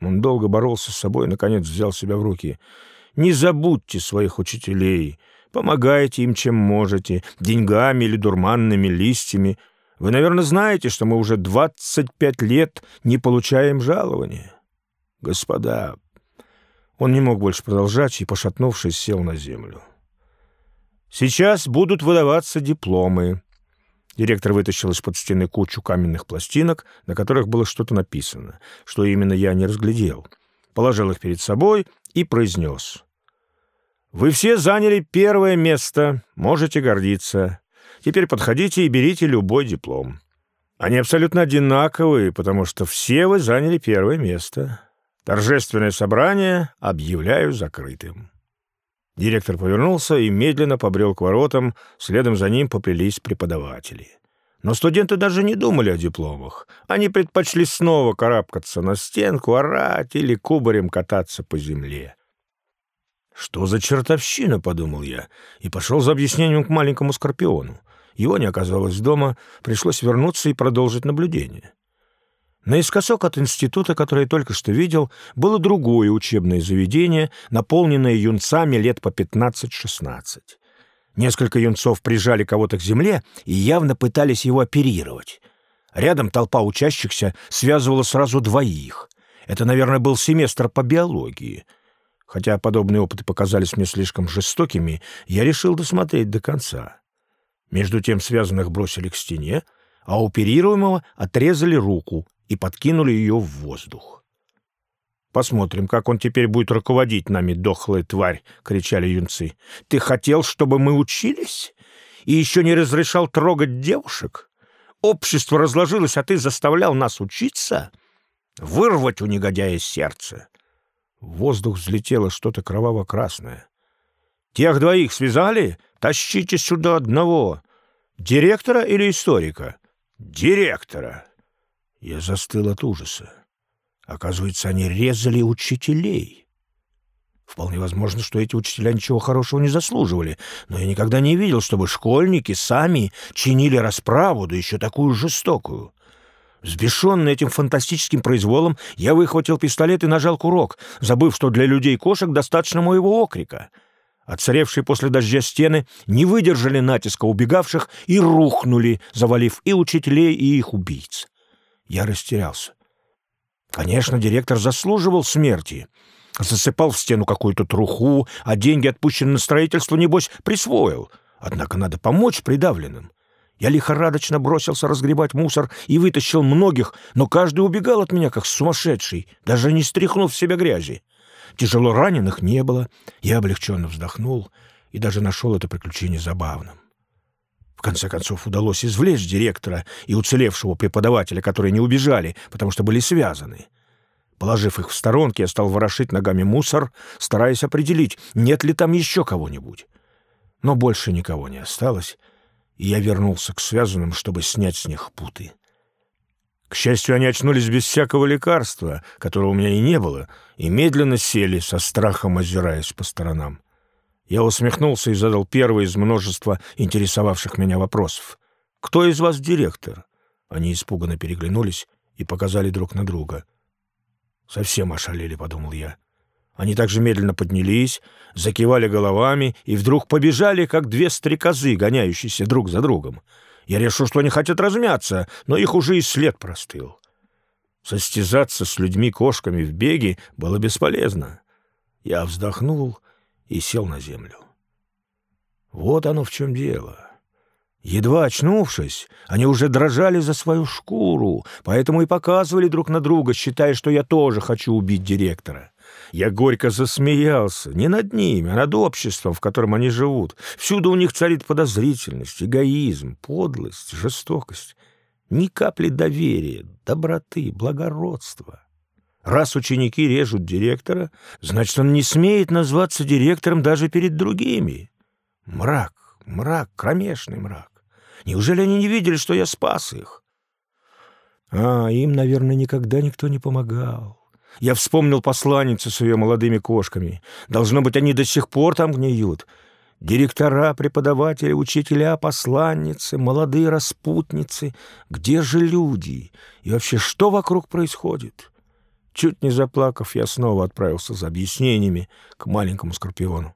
Он долго боролся с собой наконец, взял себя в руки. «Не забудьте своих учителей. Помогайте им, чем можете, деньгами или дурманными листьями. Вы, наверное, знаете, что мы уже 25 лет не получаем жалования. Господа, он не мог больше продолжать и, пошатнувшись, сел на землю. Сейчас будут выдаваться дипломы. Директор вытащил из-под стены кучу каменных пластинок, на которых было что-то написано, что именно я не разглядел. Положил их перед собой и произнес. «Вы все заняли первое место, можете гордиться. Теперь подходите и берите любой диплом. Они абсолютно одинаковые, потому что все вы заняли первое место. Торжественное собрание объявляю закрытым». Директор повернулся и медленно побрел к воротам, следом за ним поплелись преподаватели. Но студенты даже не думали о дипломах. Они предпочли снова карабкаться на стенку, орать или кубарем кататься по земле. «Что за чертовщина?» — подумал я, и пошел за объяснением к маленькому скорпиону. Его не оказалось дома, пришлось вернуться и продолжить наблюдение. Наискосок от института, который я только что видел, было другое учебное заведение, наполненное юнцами лет по 15-16. Несколько юнцов прижали кого-то к земле и явно пытались его оперировать. Рядом толпа учащихся связывала сразу двоих. Это, наверное, был семестр по биологии. Хотя подобные опыты показались мне слишком жестокими, я решил досмотреть до конца. Между тем связанных бросили к стене, а оперируемого отрезали руку и подкинули ее в воздух. «Посмотрим, как он теперь будет руководить нами, дохлая тварь!» — кричали юнцы. «Ты хотел, чтобы мы учились? И еще не разрешал трогать девушек? Общество разложилось, а ты заставлял нас учиться? Вырвать у негодяя сердце!» В воздух взлетело что-то кроваво-красное. «Тех двоих связали? Тащите сюда одного! Директора или историка?» «Директора!» Я застыл от ужаса. Оказывается, они резали учителей. Вполне возможно, что эти учителя ничего хорошего не заслуживали, но я никогда не видел, чтобы школьники сами чинили расправу, да еще такую жестокую. Взбешенный этим фантастическим произволом, я выхватил пистолет и нажал курок, забыв, что для людей-кошек достаточно моего окрика. Отцаревшие после дождя стены не выдержали натиска убегавших и рухнули, завалив и учителей, и их убийц. Я растерялся. Конечно, директор заслуживал смерти. Засыпал в стену какую-то труху, а деньги, отпущенные на строительство, небось, присвоил. Однако надо помочь придавленным. Я лихорадочно бросился разгребать мусор и вытащил многих, но каждый убегал от меня, как сумасшедший, даже не стряхнув в себя грязи. Тяжело раненых не было. Я облегченно вздохнул и даже нашел это приключение забавным. В конце концов, удалось извлечь директора и уцелевшего преподавателя, которые не убежали, потому что были связаны. Положив их в сторонке, я стал ворошить ногами мусор, стараясь определить, нет ли там еще кого-нибудь. Но больше никого не осталось, и я вернулся к связанным, чтобы снять с них путы. К счастью, они очнулись без всякого лекарства, которого у меня и не было, и медленно сели, со страхом озираясь по сторонам. Я усмехнулся и задал первый из множества интересовавших меня вопросов. «Кто из вас директор?» Они испуганно переглянулись и показали друг на друга. «Совсем ошалели», — подумал я. Они также медленно поднялись, закивали головами и вдруг побежали, как две стрекозы, гоняющиеся друг за другом. Я решил, что они хотят размяться, но их уже и след простыл. Состязаться с людьми-кошками в беге было бесполезно. Я вздохнул и сел на землю. Вот оно в чем дело. Едва очнувшись, они уже дрожали за свою шкуру, поэтому и показывали друг на друга, считая, что я тоже хочу убить директора. Я горько засмеялся, не над ними, а над обществом, в котором они живут. Всюду у них царит подозрительность, эгоизм, подлость, жестокость. Ни капли доверия, доброты, благородства. Раз ученики режут директора, значит, он не смеет назваться директором даже перед другими. Мрак, мрак, кромешный мрак. Неужели они не видели, что я спас их? А, им, наверное, никогда никто не помогал. Я вспомнил посланницу с ее молодыми кошками. Должно быть, они до сих пор там гниют. Директора, преподаватели, учителя, посланницы, молодые распутницы. Где же люди? И вообще, что вокруг происходит? Чуть не заплакав, я снова отправился за объяснениями к маленькому Скорпиону.